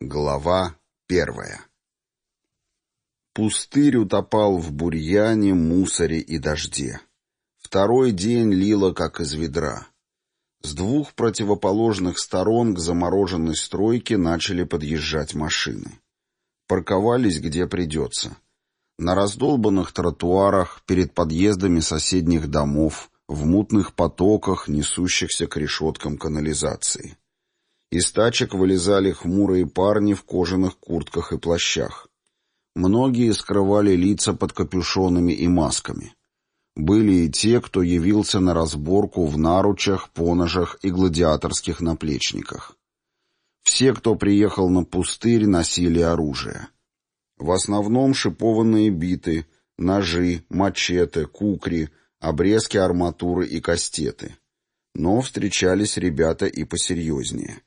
Глава первая Пустырь утопал в бурьяне, мусоре и дожде. Второй день лило, как из ведра. С двух противоположных сторон к замороженной стройке начали подъезжать машины. Парковались где придется. На раздолбанных тротуарах, перед подъездами соседних домов, в мутных потоках, несущихся к решеткам канализации. Из тачек вылезали хмурые парни в кожаных куртках и плащах. Многие скрывали лица под капюшонами и масками. Были и те, кто явился на разборку в наручах, поножах и гладиаторских наплечниках. Все, кто приехал на пустырь, носили оружие. В основном шипованные биты, ножи, мачете, кукри, обрезки арматуры и кастеты. Но встречались ребята и посерьезнее.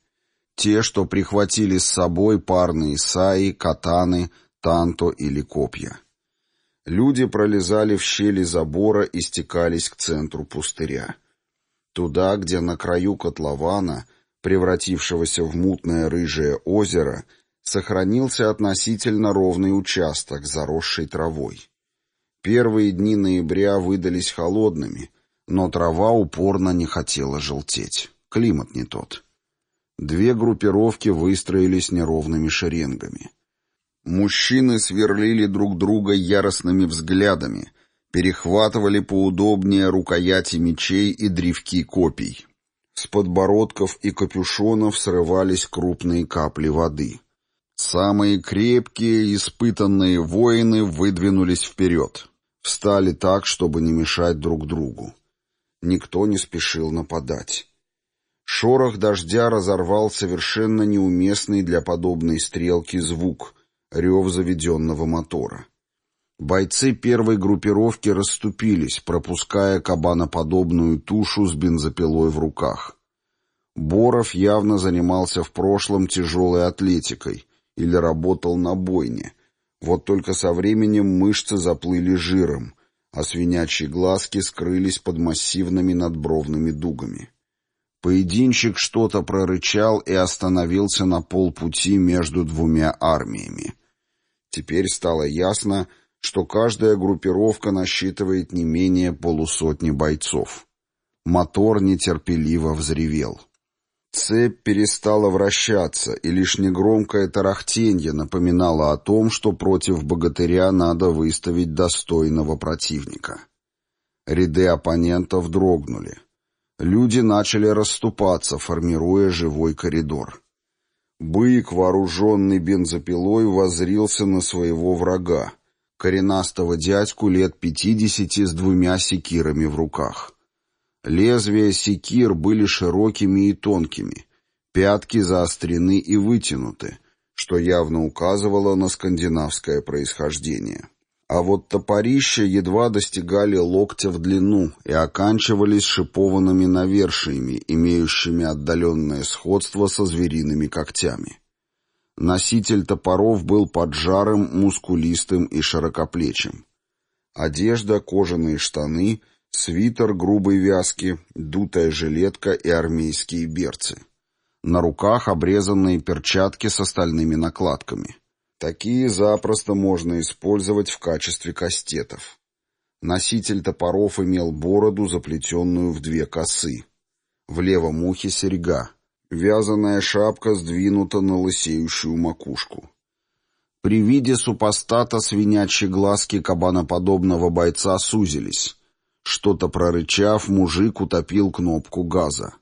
Те, что прихватили с собой парные саи, катаны, танто или копья. Люди пролезали в щели забора и стекались к центру пустыря. Туда, где на краю котлована, превратившегося в мутное рыжее озеро, сохранился относительно ровный участок, заросший травой. Первые дни ноября выдались холодными, но трава упорно не хотела желтеть. Климат не тот. Две группировки выстроились неровными шеренгами. Мужчины сверлили друг друга яростными взглядами, перехватывали поудобнее рукояти мечей и древки копий. С подбородков и капюшонов срывались крупные капли воды. Самые крепкие, испытанные воины выдвинулись вперед. Встали так, чтобы не мешать друг другу. Никто не спешил нападать. Шорох дождя разорвал совершенно неуместный для подобной стрелки звук — рев заведенного мотора. Бойцы первой группировки расступились, пропуская кабаноподобную тушу с бензопилой в руках. Боров явно занимался в прошлом тяжелой атлетикой или работал на бойне. Вот только со временем мышцы заплыли жиром, а свинячьи глазки скрылись под массивными надбровными дугами. Поединщик что-то прорычал и остановился на полпути между двумя армиями. Теперь стало ясно, что каждая группировка насчитывает не менее полусотни бойцов. Мотор нетерпеливо взревел. Цепь перестала вращаться, и лишь негромкое тарахтенье напоминало о том, что против богатыря надо выставить достойного противника. Ряды оппонентов дрогнули. Люди начали расступаться, формируя живой коридор. Бык, вооруженный бензопилой, возрился на своего врага, коренастого дядьку лет пятидесяти с двумя секирами в руках. Лезвия секир были широкими и тонкими, пятки заострены и вытянуты, что явно указывало на скандинавское происхождение а вот топорища едва достигали локтя в длину и оканчивались шипованными навершиями, имеющими отдаленное сходство со звериными когтями. Носитель топоров был поджарым, мускулистым и широкоплечим. Одежда, кожаные штаны, свитер грубой вязки, дутая жилетка и армейские берцы. На руках обрезанные перчатки с остальными накладками. Такие запросто можно использовать в качестве кастетов. Носитель топоров имел бороду, заплетенную в две косы. В левом ухе серьга. Вязаная шапка сдвинута на лысеющую макушку. При виде супостата свинячьи глазки кабаноподобного бойца сузились. Что-то прорычав, мужик утопил кнопку газа.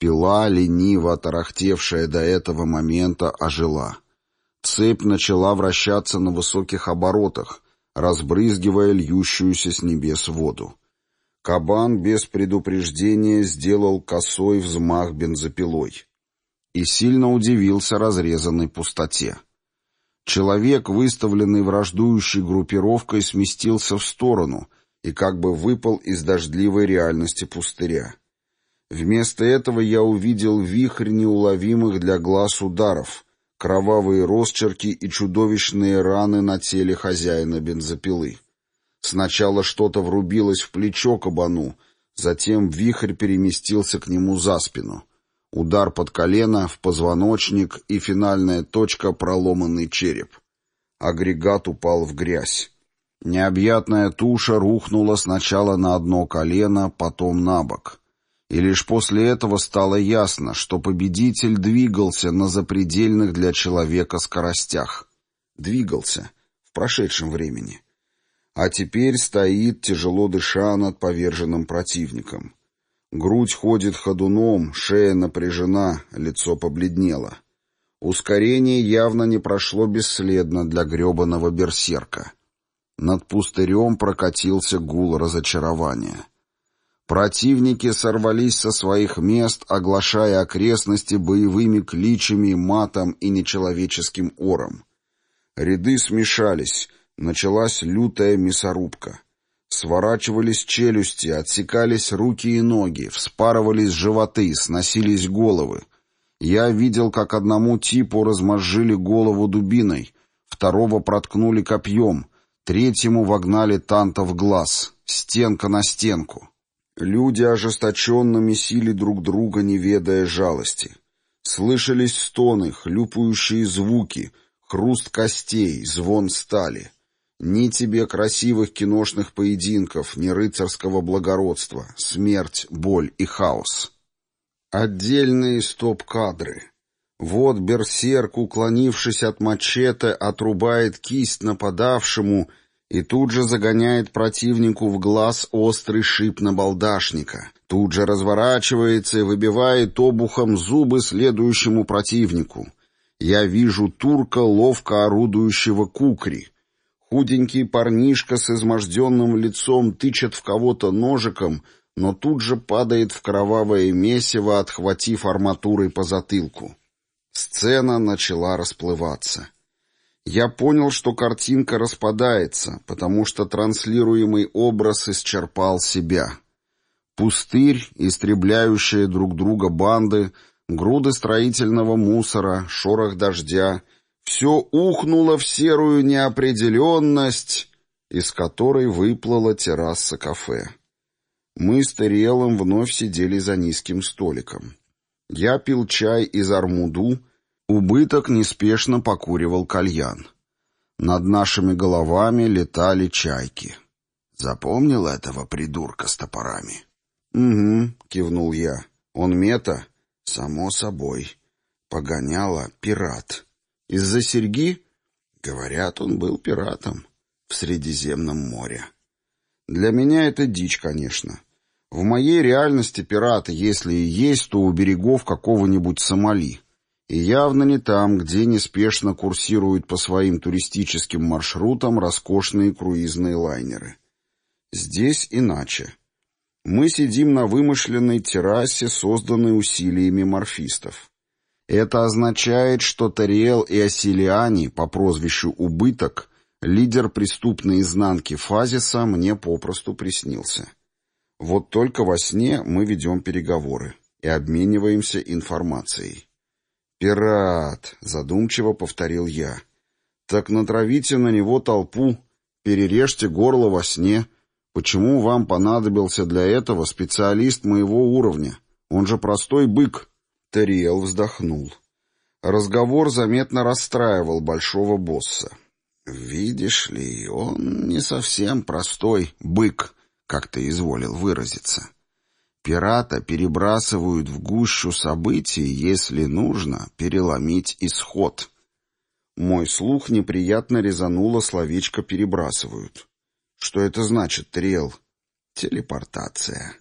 Пила, лениво тарахтевшая до этого момента, ожила. Цепь начала вращаться на высоких оборотах, разбрызгивая льющуюся с небес воду. Кабан без предупреждения сделал косой взмах бензопилой и сильно удивился разрезанной пустоте. Человек, выставленный враждующей группировкой, сместился в сторону и как бы выпал из дождливой реальности пустыря. Вместо этого я увидел вихрь неуловимых для глаз ударов, кровавые росчерки и чудовищные раны на теле хозяина бензопилы. Сначала что-то врубилось в плечо кабану, затем вихрь переместился к нему за спину. Удар под колено, в позвоночник и финальная точка — проломанный череп. Агрегат упал в грязь. Необъятная туша рухнула сначала на одно колено, потом на бок. И лишь после этого стало ясно, что победитель двигался на запредельных для человека скоростях. Двигался в прошедшем времени. А теперь стоит, тяжело дыша над поверженным противником. Грудь ходит ходуном, шея напряжена, лицо побледнело. Ускорение явно не прошло бесследно для гребаного берсерка. Над пустырем прокатился гул разочарования. Противники сорвались со своих мест, оглашая окрестности боевыми кличами, матом и нечеловеческим ором. Ряды смешались, началась лютая мясорубка. Сворачивались челюсти, отсекались руки и ноги, вспарывались животы, сносились головы. Я видел, как одному типу размозжили голову дубиной, второго проткнули копьем, третьему вогнали танта в глаз, стенка на стенку. Люди ожесточенно месили друг друга, не ведая жалости. Слышались стоны, хлюпающие звуки, хруст костей, звон стали — ни тебе красивых киношных поединков, ни рыцарского благородства, смерть, боль и хаос. Отдельные стоп-кадры. Вот берсерк, уклонившись от мачете, отрубает кисть нападавшему и тут же загоняет противнику в глаз острый шип набалдашника. Тут же разворачивается и выбивает обухом зубы следующему противнику. Я вижу турка, ловко орудующего кукри — Худенький парнишка с изможденным лицом тычет в кого-то ножиком, но тут же падает в кровавое месиво, отхватив арматурой по затылку. Сцена начала расплываться. Я понял, что картинка распадается, потому что транслируемый образ исчерпал себя. Пустырь, истребляющие друг друга банды, груды строительного мусора, шорох дождя — все ухнуло в серую неопределенность, из которой выплыла терраса кафе. Мы с Тариэлом вновь сидели за низким столиком. Я пил чай из армуду, убыток неспешно покуривал кальян. Над нашими головами летали чайки. Запомнил этого придурка с топорами? «Угу», — кивнул я. «Он мета?» «Само собой. Погоняла пират». Из-за серьги? Говорят, он был пиратом в Средиземном море. Для меня это дичь, конечно. В моей реальности пираты, если и есть, то у берегов какого-нибудь Сомали. И явно не там, где неспешно курсируют по своим туристическим маршрутам роскошные круизные лайнеры. Здесь иначе. Мы сидим на вымышленной террасе, созданной усилиями морфистов. Это означает, что Тариэл и Асилиани по прозвищу Убыток, лидер преступной изнанки Фазиса, мне попросту приснился. Вот только во сне мы ведем переговоры и обмениваемся информацией. «Пират», — задумчиво повторил я. «Так натравите на него толпу, перережьте горло во сне. Почему вам понадобился для этого специалист моего уровня? Он же простой бык». Тариэл вздохнул. Разговор заметно расстраивал большого босса. «Видишь ли, он не совсем простой бык, как ты изволил выразиться. Пирата перебрасывают в гущу событий, если нужно переломить исход». Мой слух неприятно резануло словечко «перебрасывают». «Что это значит, Трел?» «Телепортация».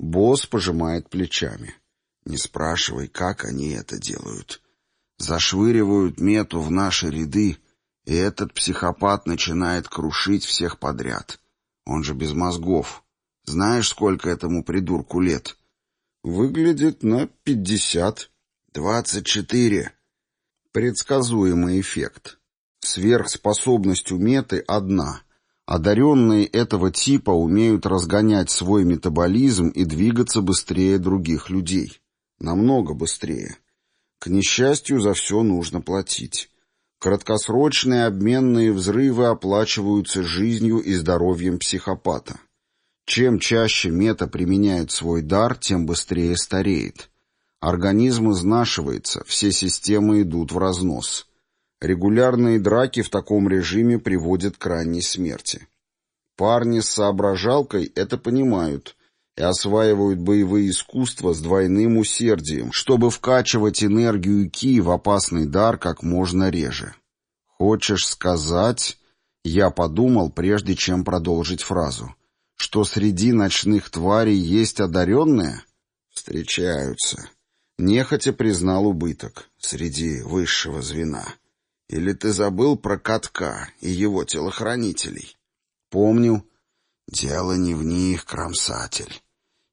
Босс пожимает плечами. Не спрашивай, как они это делают. Зашвыривают мету в наши ряды, и этот психопат начинает крушить всех подряд. Он же без мозгов. Знаешь, сколько этому придурку лет? Выглядит на пятьдесят. Двадцать четыре. Предсказуемый эффект. Сверхспособность у меты одна. Одаренные этого типа умеют разгонять свой метаболизм и двигаться быстрее других людей. Намного быстрее. К несчастью, за все нужно платить. Краткосрочные обменные взрывы оплачиваются жизнью и здоровьем психопата. Чем чаще мета применяет свой дар, тем быстрее стареет. Организм изнашивается, все системы идут в разнос. Регулярные драки в таком режиме приводят к ранней смерти. Парни с соображалкой это понимают и осваивают боевые искусства с двойным усердием, чтобы вкачивать энергию Ки в опасный дар как можно реже. «Хочешь сказать...» Я подумал, прежде чем продолжить фразу. «Что среди ночных тварей есть одаренные?» «Встречаются». Нехотя признал убыток среди высшего звена. Или ты забыл про катка и его телохранителей? Помню. Дело не в них, кромсатель.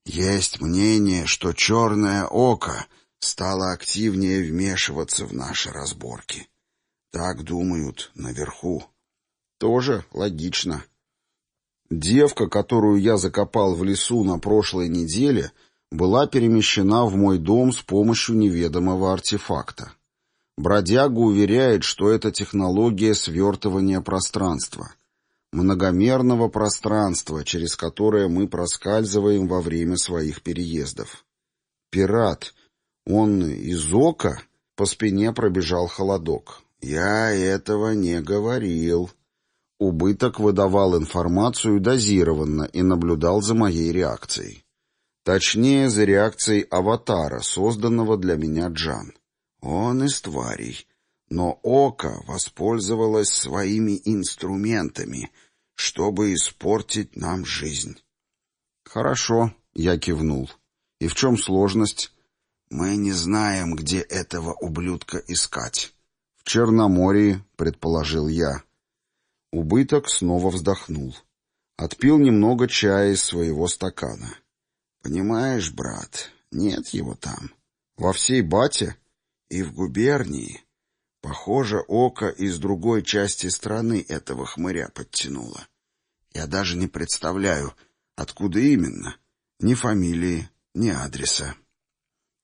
Есть мнение, что черное око стало активнее вмешиваться в наши разборки. Так думают наверху. Тоже логично. Девка, которую я закопал в лесу на прошлой неделе, была перемещена в мой дом с помощью неведомого артефакта. Бродяга уверяет, что это технология свертывания пространства. Многомерного пространства, через которое мы проскальзываем во время своих переездов. Пират. Он из ока? По спине пробежал холодок. Я этого не говорил. Убыток выдавал информацию дозированно и наблюдал за моей реакцией. Точнее, за реакцией аватара, созданного для меня Джан. Он из тварей, но Ока воспользовалась своими инструментами, чтобы испортить нам жизнь. «Хорошо», — я кивнул. «И в чем сложность?» «Мы не знаем, где этого ублюдка искать». «В Черноморье», — предположил я. Убыток снова вздохнул. Отпил немного чая из своего стакана. «Понимаешь, брат, нет его там. Во всей бате и в губернии. Похоже, око из другой части страны этого хмыря подтянуло. Я даже не представляю, откуда именно. Ни фамилии, ни адреса.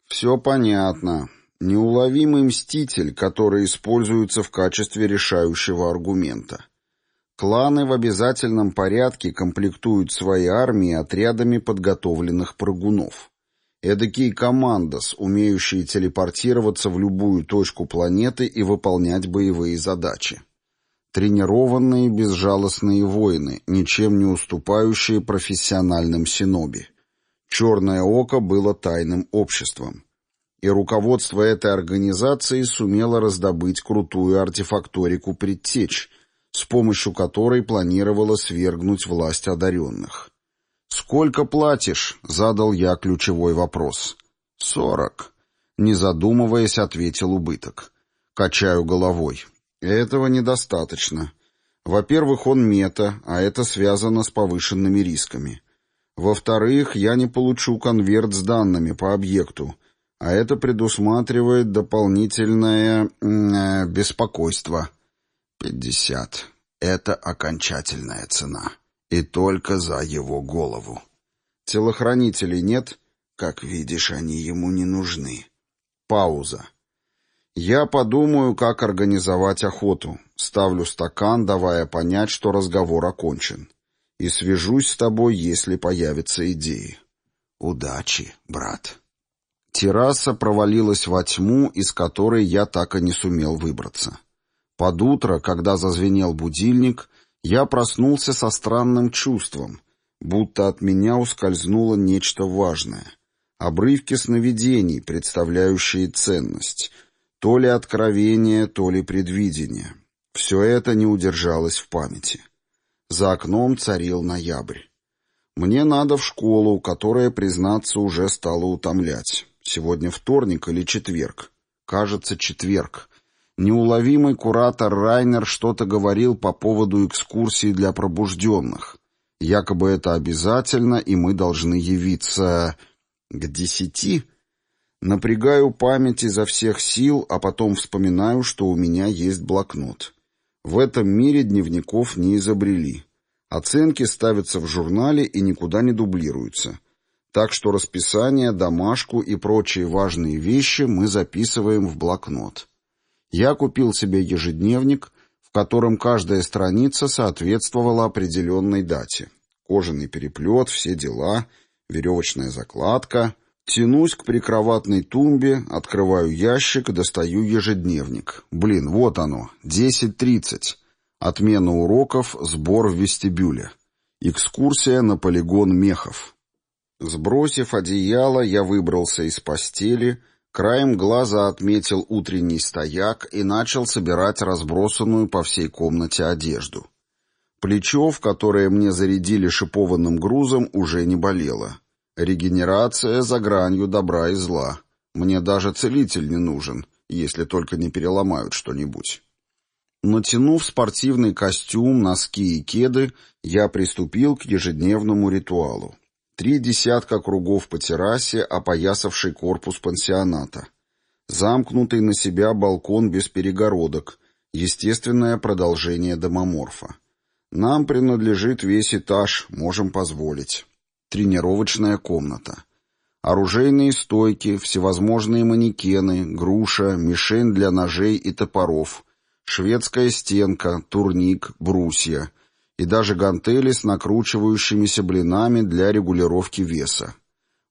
Все понятно. Неуловимый мститель, который используется в качестве решающего аргумента. Кланы в обязательном порядке комплектуют свои армии отрядами подготовленных прыгунов. Эдакие командос, умеющие телепортироваться в любую точку планеты и выполнять боевые задачи. Тренированные безжалостные воины, ничем не уступающие профессиональным синоби. Черное око было тайным обществом. И руководство этой организации сумело раздобыть крутую артефакторику предтеч, с помощью которой планировало свергнуть власть одаренных. «Сколько платишь?» — задал я ключевой вопрос. «Сорок». Не задумываясь, ответил убыток. Качаю головой. Этого недостаточно. Во-первых, он мета, а это связано с повышенными рисками. Во-вторых, я не получу конверт с данными по объекту, а это предусматривает дополнительное э, беспокойство. Пятьдесят. Это окончательная цена. И только за его голову. Телохранителей нет? Как видишь, они ему не нужны. Пауза. Я подумаю, как организовать охоту. Ставлю стакан, давая понять, что разговор окончен. И свяжусь с тобой, если появятся идеи. Удачи, брат. Терраса провалилась во тьму, из которой я так и не сумел выбраться. Под утро, когда зазвенел будильник, я проснулся со странным чувством, будто от меня ускользнуло нечто важное. Обрывки сновидений, представляющие ценность. То ли откровение, то ли предвидение. Все это не удержалось в памяти. За окном царил ноябрь. Мне надо в школу, которая, признаться, уже стала утомлять. Сегодня вторник или четверг? Кажется, четверг. Неуловимый куратор Райнер что-то говорил по поводу экскурсии для пробужденных. Якобы это обязательно, и мы должны явиться... к десяти? Напрягаю память изо всех сил, а потом вспоминаю, что у меня есть блокнот. В этом мире дневников не изобрели. Оценки ставятся в журнале и никуда не дублируются. Так что расписание, домашку и прочие важные вещи мы записываем в блокнот. Я купил себе ежедневник, в котором каждая страница соответствовала определенной дате. Кожаный переплет, все дела, веревочная закладка. Тянусь к прикроватной тумбе, открываю ящик, достаю ежедневник. Блин, вот оно, 10.30. Отмена уроков, сбор в вестибюле. Экскурсия на полигон мехов. Сбросив одеяло, я выбрался из постели, краем глаза отметил утренний стояк и начал собирать разбросанную по всей комнате одежду. Плечо, в которое мне зарядили шипованным грузом, уже не болело. Регенерация за гранью добра и зла. Мне даже целитель не нужен, если только не переломают что-нибудь. Натянув спортивный костюм, носки и кеды, я приступил к ежедневному ритуалу. Три десятка кругов по террасе, опоясавший корпус пансионата. Замкнутый на себя балкон без перегородок, естественное продолжение домоморфа. Нам принадлежит весь этаж, можем позволить тренировочная комната. Оружейные стойки, всевозможные манекены, груша, мишень для ножей и топоров, шведская стенка, турник, брусья и даже гантели с накручивающимися блинами для регулировки веса.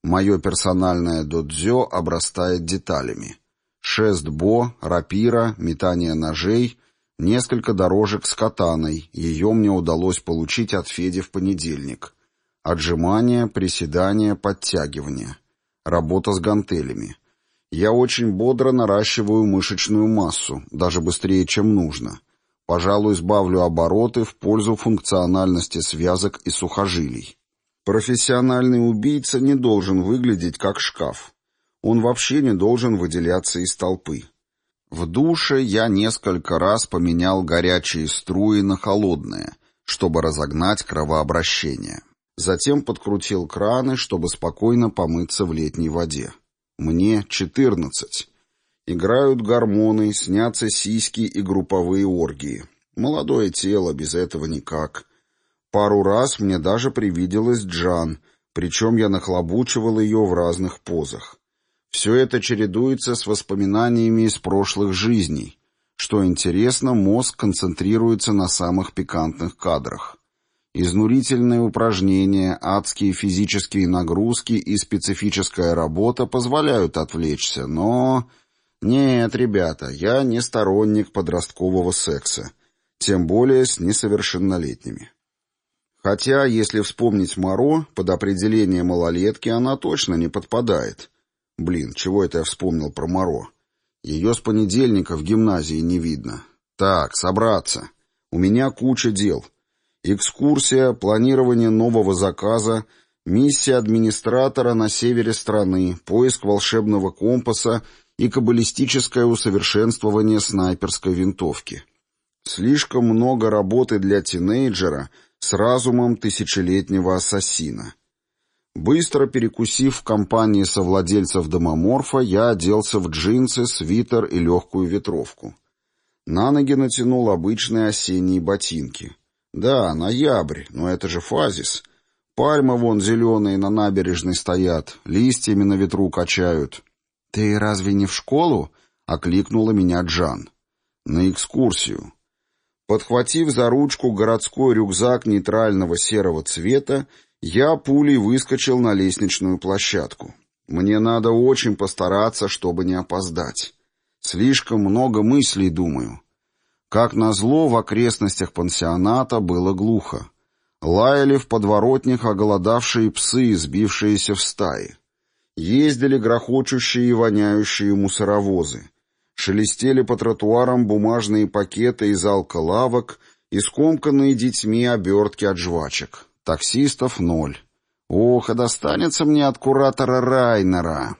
Мое персональное додзё обрастает деталями. Шест бо, рапира, метание ножей, несколько дорожек с катаной, ее мне удалось получить от Феди в понедельник — Отжимания, приседания, подтягивания. Работа с гантелями. Я очень бодро наращиваю мышечную массу, даже быстрее, чем нужно. Пожалуй, сбавлю обороты в пользу функциональности связок и сухожилий. Профессиональный убийца не должен выглядеть как шкаф. Он вообще не должен выделяться из толпы. В душе я несколько раз поменял горячие струи на холодные, чтобы разогнать кровообращение. Затем подкрутил краны, чтобы спокойно помыться в летней воде. Мне четырнадцать. Играют гормоны, снятся сиськи и групповые оргии. Молодое тело, без этого никак. Пару раз мне даже привиделась Джан, причем я нахлобучивал ее в разных позах. Все это чередуется с воспоминаниями из прошлых жизней. Что интересно, мозг концентрируется на самых пикантных кадрах. Изнурительные упражнения, адские физические нагрузки и специфическая работа позволяют отвлечься, но... Нет, ребята, я не сторонник подросткового секса, тем более с несовершеннолетними. Хотя, если вспомнить Моро, под определение малолетки она точно не подпадает. Блин, чего это я вспомнил про Моро? Ее с понедельника в гимназии не видно. Так, собраться. У меня куча дел. Экскурсия, планирование нового заказа, миссия администратора на севере страны, поиск волшебного компаса и каббалистическое усовершенствование снайперской винтовки. Слишком много работы для тинейджера с разумом тысячелетнего ассасина. Быстро перекусив в компании совладельцев домоморфа, я оделся в джинсы, свитер и легкую ветровку. На ноги натянул обычные осенние ботинки. Да, ноябрь, но это же фазис. Пальмы вон зеленые на набережной стоят, листьями на ветру качают. «Ты разве не в школу?» — окликнула меня Джан. «На экскурсию». Подхватив за ручку городской рюкзак нейтрального серого цвета, я пулей выскочил на лестничную площадку. Мне надо очень постараться, чтобы не опоздать. Слишком много мыслей думаю. Как назло, в окрестностях пансионата было глухо. Лаяли в подворотнях оголодавшие псы, сбившиеся в стаи. Ездили грохочущие и воняющие мусоровозы. Шелестели по тротуарам бумажные пакеты из алколавок и скомканные детьми обертки от жвачек. Таксистов ноль. Ох, а достанется мне от куратора Райнера.